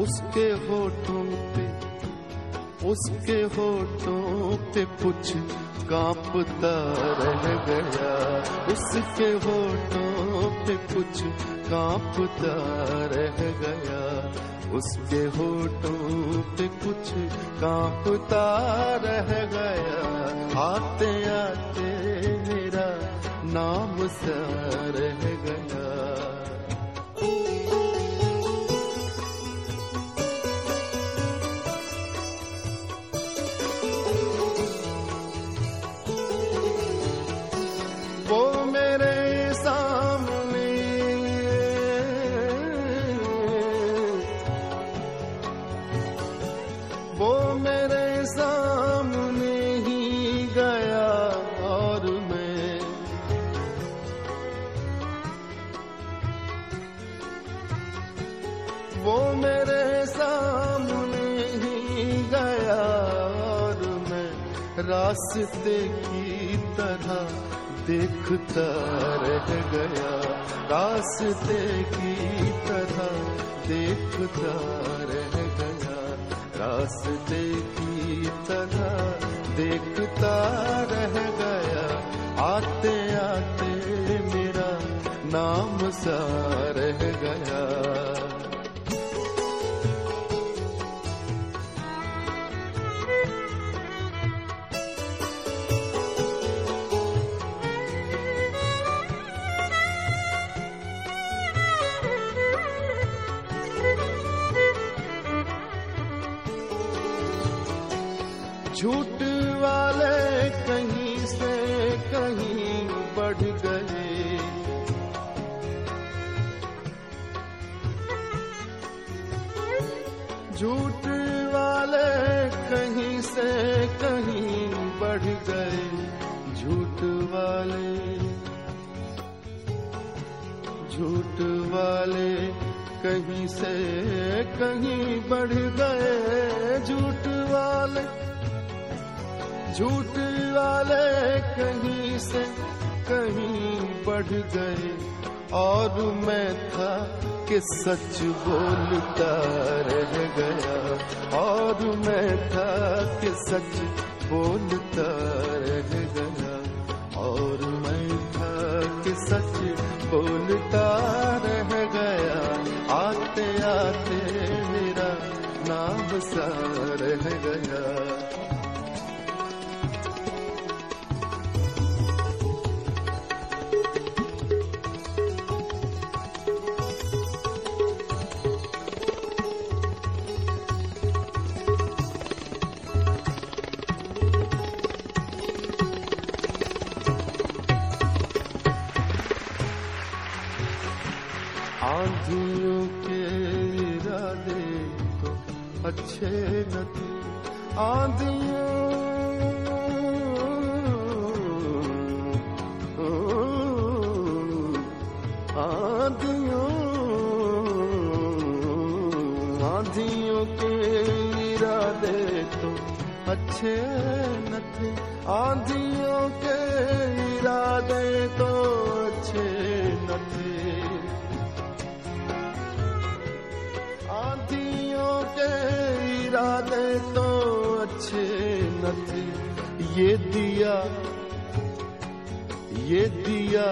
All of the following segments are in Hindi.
उसके होठों पे, उसके होठों पे कुछ कांपता रह गया। उसके होठों पे कुछ कांपता रह गया। उसके होठों पे कुछ कांपता रह गया। आते आते मेरा नाम सा रह रास्ते की तरह देखता रह गया। रास्ते की तरह देखता रह गया। रास्ते की तरह देखता रह गया। आते आते मेरा नाम सा रह गया। झूठ वाले कहीं से कहीं बढ़ गए। झूठ वाले कहीं से कहीं बढ़ गए। झूठ वाले झूठ वाले कहीं से कहीं बढ़ गए। झूठ वाले झूठ वाले कहीं से कहीं बढ़ गए। और मैं था कि सच बोलता रह गया। और मैं था कि सच बोलता रह गया। और मैं था कि सच बोलता रह गया। आते आते मेरा नाम सा रह गया। आंधियों के इरादे तो अच्छे न थे आंधियों आंधियों आंधियों के इरादे तो अच्छे न थे आंधियों के इरादे तो अच्छे न थे इरादे तो अच्छे न थे। ये दिया ये दिया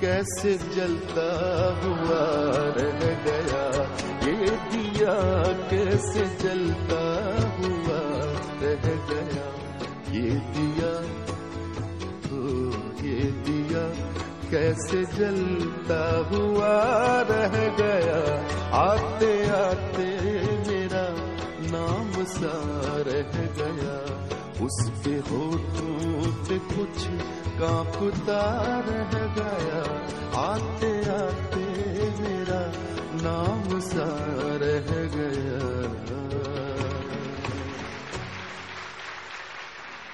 कैसे जलता हुआ रह गया? ये दिया कैसे जलता हुआ रह गया? ये दिया ओ ये दिया कैसे जलता हुआ रह गया? आते आते सा रह गया। उसके हो पे कुछ कांपता रह गया। आते आते मेरा नाम सा रह